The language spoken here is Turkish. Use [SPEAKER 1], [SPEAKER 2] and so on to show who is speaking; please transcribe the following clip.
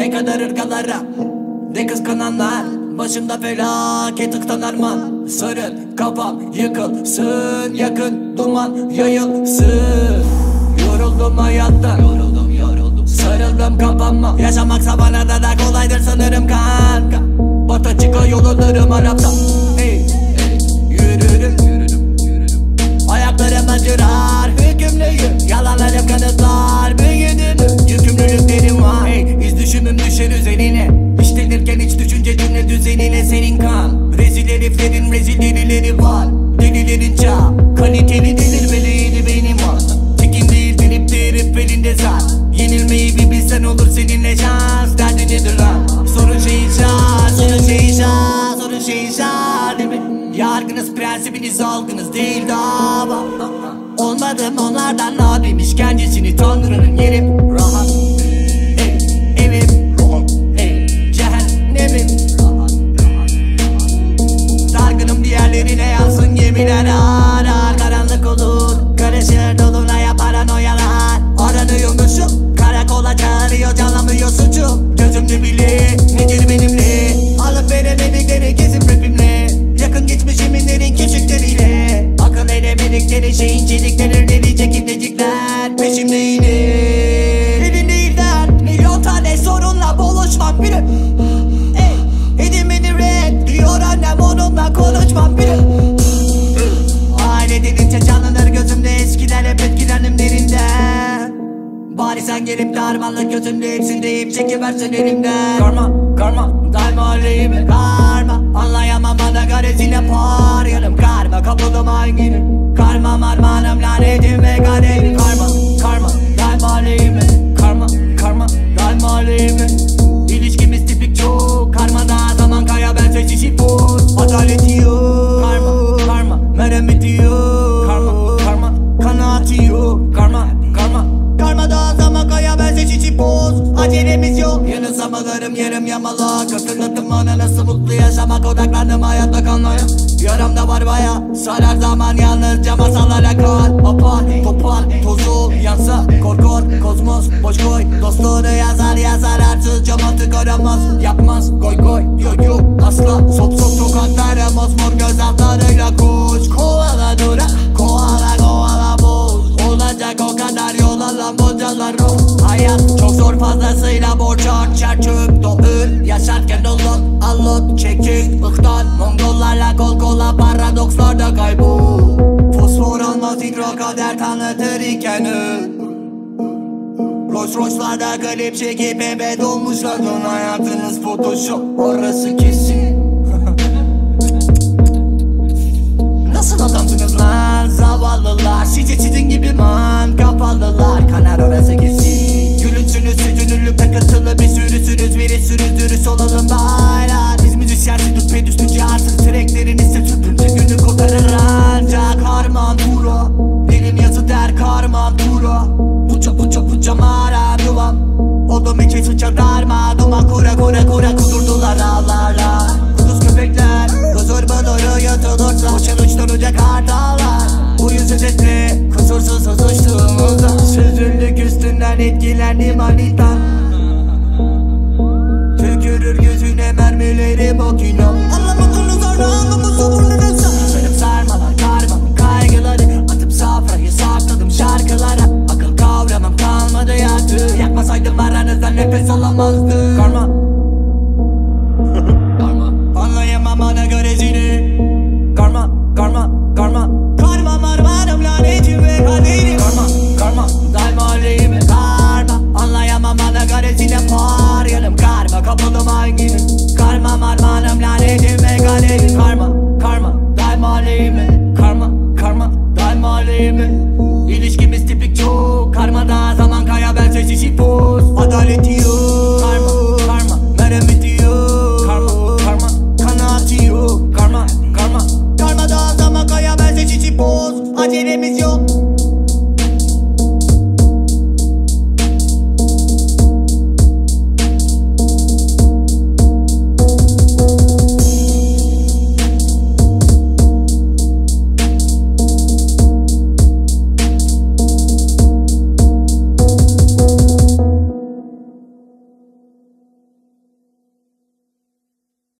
[SPEAKER 1] Ne kadar ırgalara Ne kıskananlar. Başımda felaket ıktan arman Sarıl kafam yıkılsın Yakın duman yayılsın. Yoruldum hayattan Yoruldum yoruldum Sarıldım kafama. Yaşamak bana da kolaydır sanırım kanka. Bata çıka yollarım Arap'ta şans Sorun şey şans değil mi? Yargınız prensibiniz algınız değil dava Olmadım onlardan abim. İşkencesini tanrının yerim Rahat Bari sen gelip de harmanlık gözümde hepsinde ip çekiversen elimden. Karma, karma, daima aleyhime karma Anlayamam bana garezine par Yarım karma, kapılım hanginim Karma, marmanım, lanetim ve kaderim. Karma, Hatırlattım bana nasıl mutlu yaşamak Odaklandım hayatta kalmaya. Yaramda var baya Sarar zaman yalnızca masalara kal Apar, topar, tozu yansa Korkor, kozmos, boş koy. Dostluğunu yazar yazar arsız Camatı aramaz, yapmaz Goy goy, yo yo, asla. Sop sop sokaklara mosmor göz altlarıyla koş hidro kader tanıtır iken Rolls Royce'larda klip çekip ebe dolmuşlar Dön. Hayatınız photoshop orası kesin kura kura kura kudurdular ağlarla Kuduz köpekler Huzur buluru yutulursa Uçan uçturacak hardallar Bu yüzü destre Kusursuz uçtuğumuzda Süzüldük üstünden etkilendim manitan Tükürür yüzüne mermileri bokino. Anlamadınız orada anlamı savunursa Sarıp sarmalar karmamın kaygıları. Atıp safrayı sakladım şarkılara. Akıl kavramam kalmadı yaktı Yakmasaydım aranızda nefes alamazdı Karma. Karma. Anlayamam ana garezini Karma Karma Karma. Karma marmanım lanetim ve kaderim Karma Karma. Daima aleyhime Karma. Anlayamam ana garezine par Yanım. Karma kapılım hanginim Karma marmanım lanetim ve kaderim Karma Karma. Daima aleyhime Karma Karma. Daima aleyhime